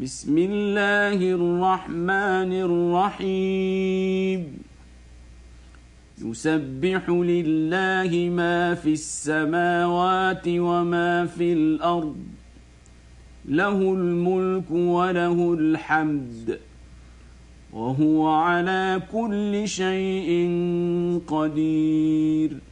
بسم الله الرحمن الرحيم. يسبح لله ما في السماوات وما في الأرض. له الملك وله الحمد. وهو على كل شيء قدير.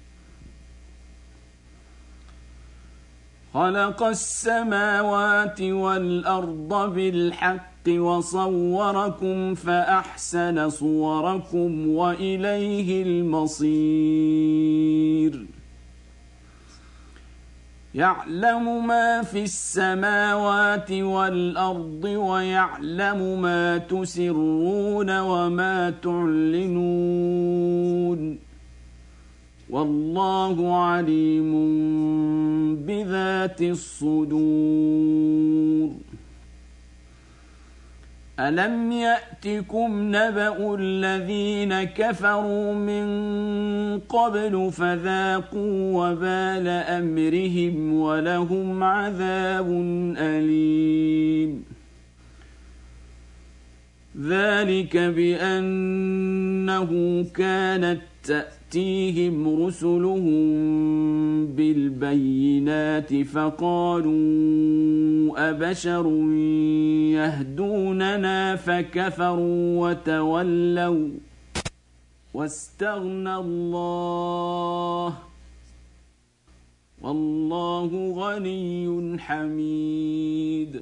خلق السماوات والأرض بالحق وصوركم فأحسن صوركم وإليه المصير. يعلم ما في السماوات والأرض ويعلم ما تسرون وما تعلنون. والله عليم بذات الصدور. ألم يأتكم نبأ الذين كفروا من قبل فذاقوا وبال أمرهم ولهم عذاب أليم. ذلك بأنه كانت تاتيهم رسلهم بالبينات فقالوا أبشر يهدوننا فكفروا وتولوا واستغنى الله والله غني حميد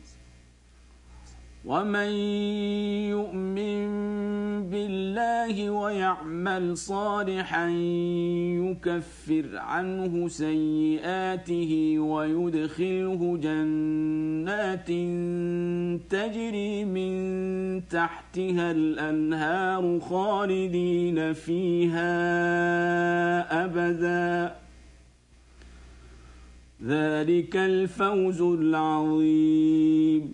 ومن يؤمن بالله ويعمل صالحا يكفر عنه سيئاته ويدخله جنات تجري من تحتها الانهار خالدين فيها ابدا ذلك الفوز العظيم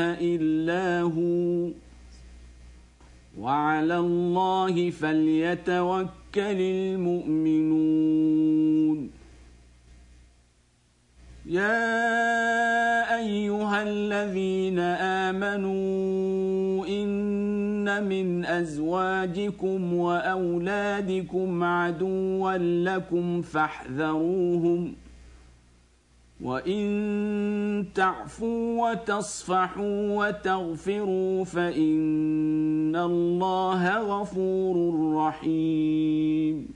إلا هو. وعلى الله فليتوكل المؤمنون. يا أيها الذين آمنوا إن من أزواجكم وأولادكم عدوا لكم فاحذروهم. وان تعفوا وتصفحوا وتغفروا فان ان الله غفور رحيم.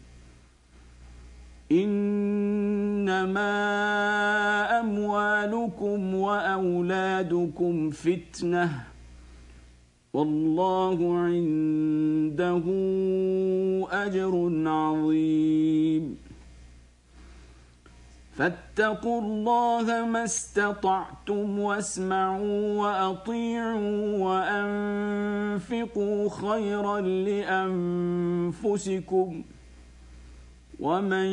انما اموالكم واولادكم فتنه والله عنده اجر عظيم. فاتقوا الله ما استطعتم واسمعوا وأطيعوا وأنفقوا خيرا لأنفسكم ومن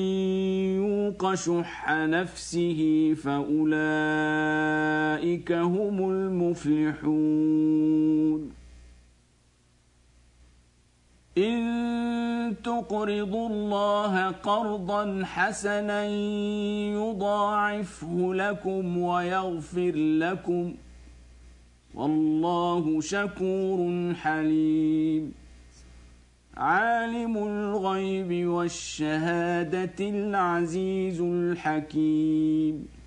يوق شح نفسه فأولئك هم المفلحون إن تقرضوا الله قرضا حسنا يضاعفه لكم ويغفر لكم. والله شكور حليم. عالم الغيب والشهادة العزيز الحكيم.